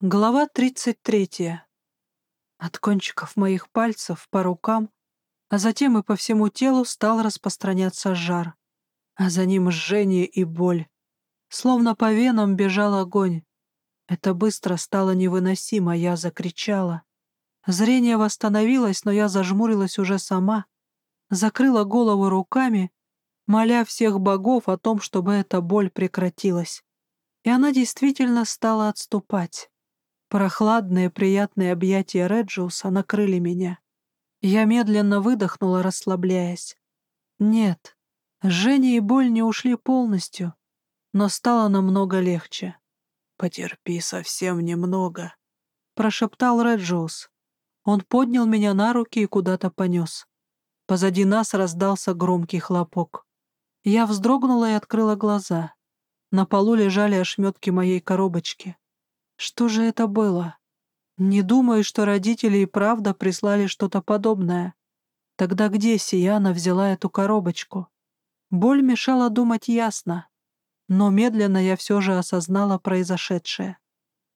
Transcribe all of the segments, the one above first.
Глава 33. От кончиков моих пальцев по рукам, а затем и по всему телу стал распространяться жар, а за ним жжение и боль. Словно по венам бежал огонь. Это быстро стало невыносимо, я закричала. Зрение восстановилось, но я зажмурилась уже сама, закрыла голову руками, моля всех богов о том, чтобы эта боль прекратилась. И она действительно стала отступать. Прохладные приятные объятия Реджиуса накрыли меня. Я медленно выдохнула, расслабляясь. Нет, Женя и боль не ушли полностью, но стало намного легче. «Потерпи совсем немного», — прошептал Реджиус. Он поднял меня на руки и куда-то понес. Позади нас раздался громкий хлопок. Я вздрогнула и открыла глаза. На полу лежали ошметки моей коробочки. Что же это было? Не думаю, что родители и правда прислали что-то подобное. Тогда где Сияна взяла эту коробочку? Боль мешала думать ясно. Но медленно я все же осознала произошедшее.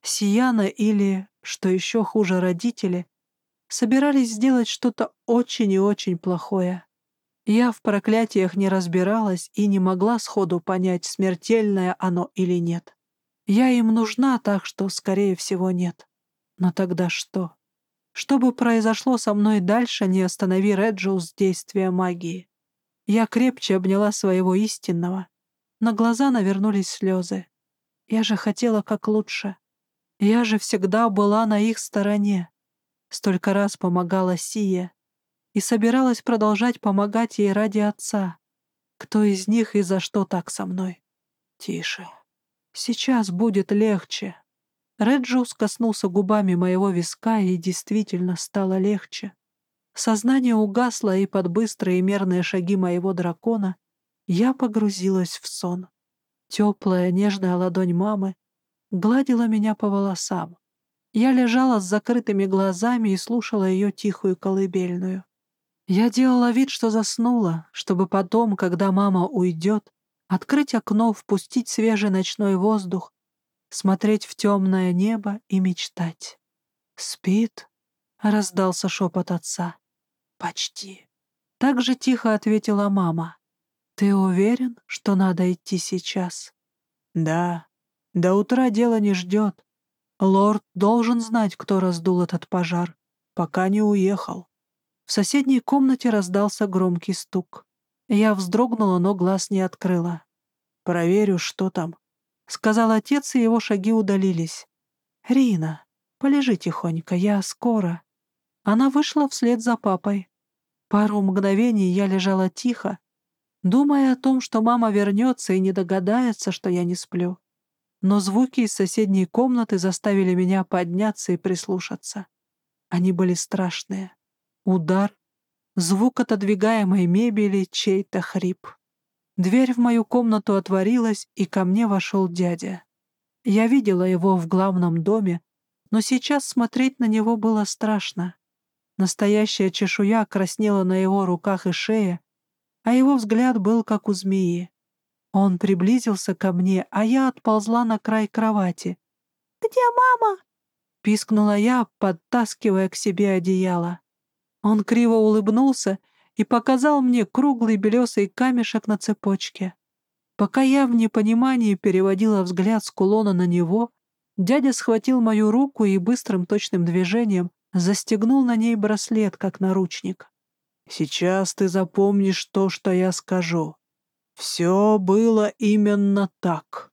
Сияна или, что еще хуже, родители, собирались сделать что-то очень и очень плохое. Я в проклятиях не разбиралась и не могла сходу понять, смертельное оно или нет. Я им нужна, так что, скорее всего, нет. Но тогда что? Что бы произошло со мной дальше, не останови Реджиус действия магии? Я крепче обняла своего истинного. На глаза навернулись слезы. Я же хотела как лучше. Я же всегда была на их стороне. Столько раз помогала Сия. И собиралась продолжать помогать ей ради отца. Кто из них и за что так со мной? Тише. Сейчас будет легче. Реджус коснулся губами моего виска, и действительно стало легче. Сознание угасло, и под быстрые мерные шаги моего дракона я погрузилась в сон. Теплая, нежная ладонь мамы гладила меня по волосам. Я лежала с закрытыми глазами и слушала ее тихую колыбельную. Я делала вид, что заснула, чтобы потом, когда мама уйдет, Открыть окно, впустить свежий ночной воздух, смотреть в темное небо и мечтать. «Спит?» — раздался шепот отца. «Почти». Так же тихо ответила мама. «Ты уверен, что надо идти сейчас?» «Да. До утра дело не ждет. Лорд должен знать, кто раздул этот пожар, пока не уехал». В соседней комнате раздался громкий стук. Я вздрогнула, но глаз не открыла. «Проверю, что там», — сказал отец, и его шаги удалились. «Рина, полежи тихонько, я скоро». Она вышла вслед за папой. Пару мгновений я лежала тихо, думая о том, что мама вернется и не догадается, что я не сплю. Но звуки из соседней комнаты заставили меня подняться и прислушаться. Они были страшные. Удар, звук отодвигаемой мебели, чей-то хрип. Дверь в мою комнату отворилась, и ко мне вошел дядя. Я видела его в главном доме, но сейчас смотреть на него было страшно. Настоящая чешуя краснела на его руках и шее, а его взгляд был как у змеи. Он приблизился ко мне, а я отползла на край кровати. «Где мама?» — пискнула я, подтаскивая к себе одеяло. Он криво улыбнулся и показал мне круглый белесый камешек на цепочке. Пока я в непонимании переводила взгляд с кулона на него, дядя схватил мою руку и быстрым точным движением застегнул на ней браслет, как наручник. «Сейчас ты запомнишь то, что я скажу. Все было именно так».